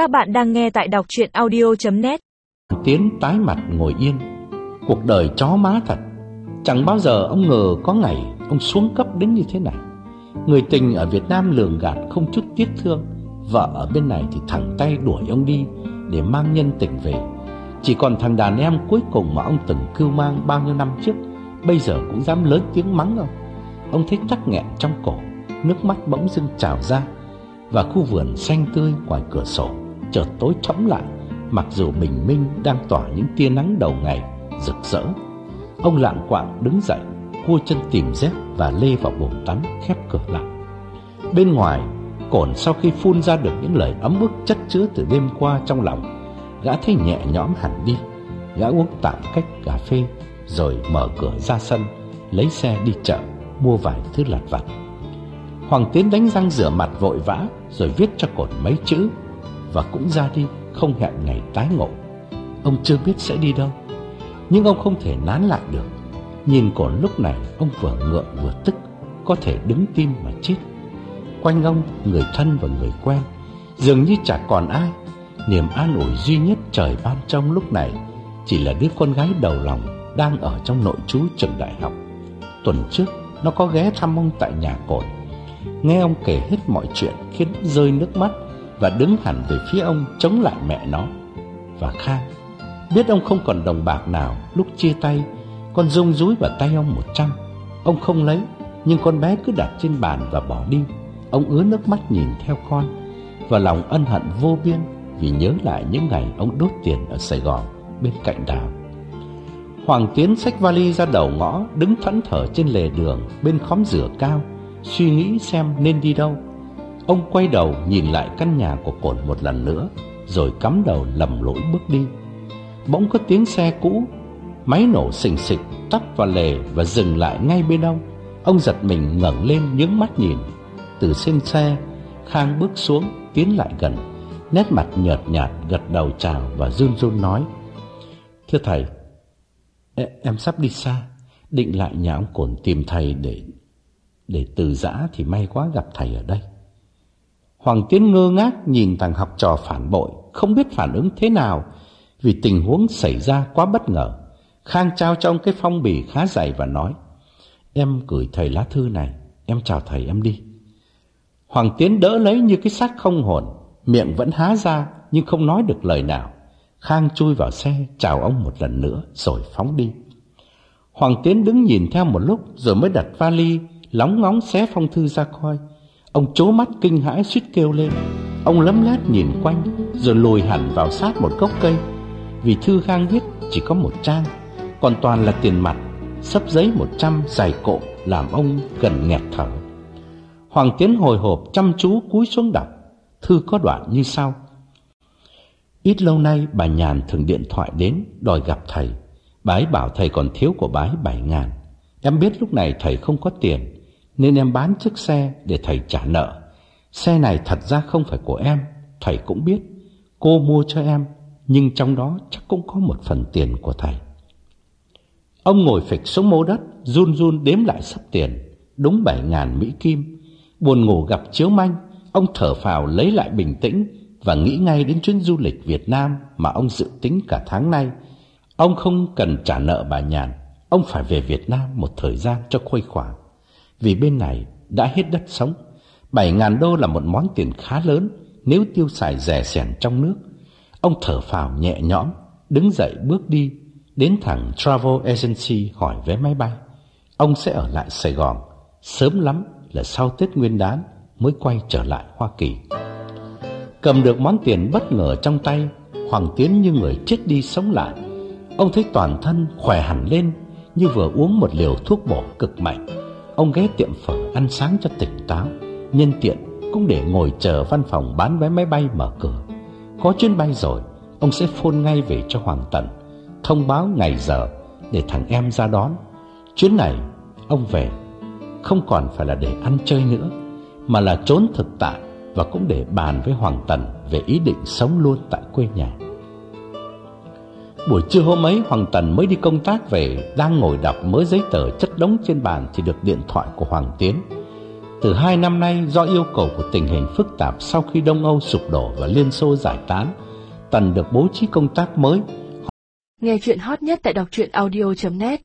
Các bạn đang nghe tại đọc chuyện audio.net Tiến tái mặt ngồi yên. Cuộc đời chó má thật. Chẳng bao giờ ông ngờ có ngày Ông xuống cấp đến như thế này. Người tình ở Việt Nam lường gạt không chút tiếc thương. Vợ ở bên này thì thẳng tay đuổi ông đi Để mang nhân tình về. Chỉ còn thằng đàn em cuối cùng mà ông từng cưu mang bao nhiêu năm trước, Bây giờ cũng dám lớn tiếng mắng ông. Ông thấy tắc nghẹn trong cổ, Nước mắt bỗng dưng trào ra Và khu vườn xanh tươi ngoài cửa sổ. Chợt tối thẫm lại, Mặc dù bình minh đang tỏa những tia nắng đầu ngày, Rực rỡ. Ông lạng quạng đứng dậy, Cua chân tìm dép và lê vào bồn tắm Khép cửa lại. Bên ngoài, Cổn sau khi phun ra được những lời ấm ức chất chứa từ đêm qua trong lòng, Gã thấy nhẹ nhõm hẳn đi. Gã uống tạm cách cà phê, Rồi mở cửa ra sân, Lấy xe đi chợ, Mua vài thứ lặt vặt. Hoàng Tiến đánh răng rửa mặt vội vã, Rồi viết cho Cổn mấy chữ. Và cũng ra đi, Không hẹn ngày tái ngộ. Ông chưa biết sẽ đi đâu, Nhưng ông không thể nán lại được. Nhìn còn lúc này, Ông vừa ngượng vừa tức, Có thể đứng tim mà chết. Quanh ông, người thân và người quen, Dường như chả còn ai. Niềm an ủi duy nhất trời ban trong lúc này Chỉ là đứa con gái đầu lòng Đang ở trong nội trú trường đại học. Tuần trước, Nó có ghé thăm ông tại nhà cồn Nghe ông kể hết mọi chuyện Khiến rơi nước mắt và đứng hẳn về phía ông chống lại mẹ nó. Và Khang, Biết ông không còn đồng bạc nào Lúc chia tay Con rung rúi vào tay ông một trăm. Ông không lấy, Nhưng con bé cứ đặt trên bàn và bỏ đi. Ông ứa nước mắt nhìn theo con, Và lòng ân hận vô biên Vì nhớ lại những ngày ông đốt tiền ở Sài Gòn Bên cạnh đào. Hoàng Tiến xách vali ra đầu ngõ, Đứng thẫn thờ trên lề đường Bên khóm rửa cao, Suy nghĩ xem nên đi đâu. Ông quay đầu nhìn lại căn nhà của cồn một lần nữa, Rồi cắm đầu lầm lỗi bước đi. Bỗng có tiếng xe cũ, Máy nổ xình xịch, tắt vào lề Và dừng lại ngay bên ông. Ông giật mình ngẩng lên nhướng mắt nhìn. Từ trên xe, Khang bước xuống, tiến lại gần. Nét mặt nhợt nhạt gật đầu chào Và run run nói, Thưa thầy Em sắp đi xa. Định lại nhà ông Cổn tìm thầy để Để từ giã thì may quá gặp thầy ở đây. Hoàng Tiến ngơ ngác nhìn thằng học trò phản bội, Không biết phản ứng thế nào, Vì tình huống xảy ra quá bất ngờ. Khang trao trong cái phong bì khá dày và nói, Em gửi thầy lá thư này, Em chào thầy em đi. Hoàng Tiến đỡ lấy như cái xác không hồn, Miệng vẫn há ra Nhưng không nói được lời nào. Khang chui vào xe, chào ông một lần nữa Rồi phóng đi. Hoàng Tiến đứng nhìn theo một lúc Rồi mới đặt vali, Lóng ngóng xé phong thư ra coi. Ông chố mắt kinh hãi suýt kêu lên Ông lấm lét nhìn quanh, Rồi lùi hẳn vào sát một gốc cây Vì thư Khang viết chỉ có một trang, Còn toàn là tiền mặt Sấp giấy một trăm dài cộ Làm ông gần nghẹt thở Hoàng Tiến hồi hộp chăm chú cúi xuống đọc, Thư có đoạn như sau Ít lâu nay bà Nhàn thường điện thoại đến đòi gặp thầy. Bà ấy bảo thầy còn thiếu của bà ấy bảy ngàn. Em biết lúc này thầy không có tiền nên em bán chiếc xe để thầy trả nợ. Xe này thật ra không phải của em, thầy cũng biết. Cô mua cho em nhưng trong đó chắc cũng có một phần tiền của thầy. Ông ngồi phịch xuống mố đất run run đếm lại sắp tiền đúng bảy ngàn Mỹ Kim. Buồn ngủ gặp chiếu manh ông thở phào lấy lại bình tĩnh và nghĩ ngay đến chuyến du lịch Việt Nam mà ông dự tính cả tháng nay. Ông không cần trả nợ bà Nhàn, ông phải về Việt Nam một thời gian cho khuây khỏa. Vì bên này đã hết đất sống, 7 ngàn đô là một món tiền khá lớn nếu tiêu xài rẻ sẻn trong nước. Ông thở phào nhẹ nhõm, đứng dậy bước đi, đến thẳng Travel Agency hỏi vé máy bay. Ông sẽ ở lại Sài Gòn, sớm lắm là sau Tết Nguyên đán mới quay trở lại Hoa Kỳ. Cầm được món tiền bất ngờ trong tay Hoàng Tiến như người chết đi sống lại Ông thấy toàn thân khỏe hẳn lên Như vừa uống một liều thuốc bổ cực mạnh Ông ghé tiệm phở ăn sáng cho tỉnh táo, Nhân tiện cũng để ngồi chờ văn phòng bán vé máy bay mở cửa Có chuyến bay rồi, Ông sẽ phone ngay về cho Hoàng Tần, Thông báo ngày giờ Để thằng em ra đón Chuyến này, ông về, Không còn phải là để ăn chơi nữa, Mà là trốn thực tại và cũng để bàn với Hoàng Tần về ý định sống luôn tại quê nhà. Buổi trưa hôm ấy Hoàng Tần mới đi công tác về Đang ngồi đọc mới giấy tờ chất đống trên bàn Thì được điện thoại của Hoàng Tiến Từ hai năm nay, do yêu cầu của tình hình phức tạp sau khi Đông Âu sụp đổ và Liên Xô giải tán, Tần được bố trí công tác mới. Nghe chuyện hot nhất tại đọc truyện audio.net